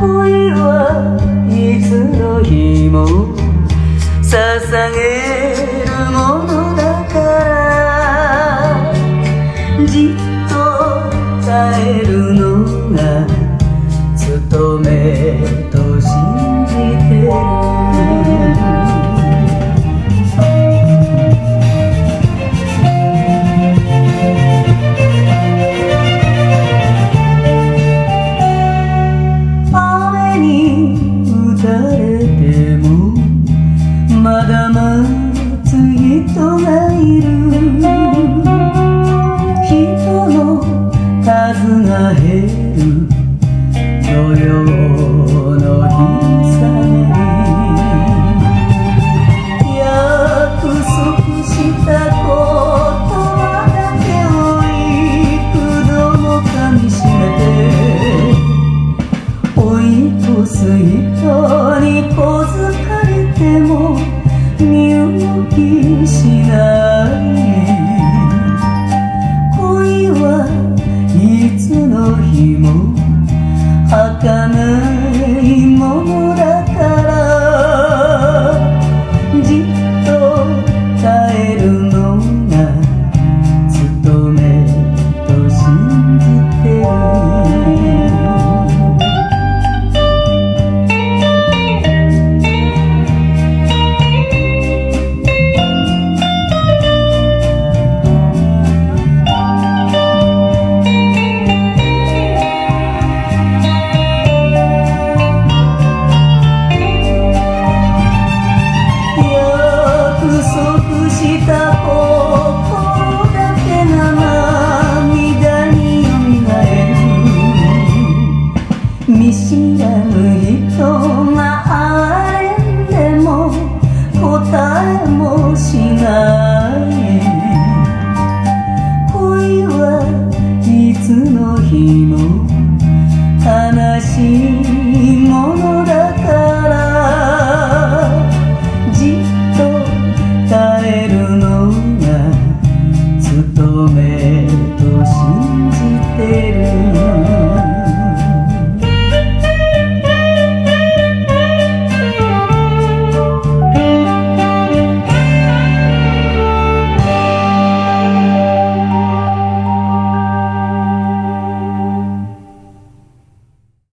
恋はいつの日も捧げえる。土曜の日さ日も悲しい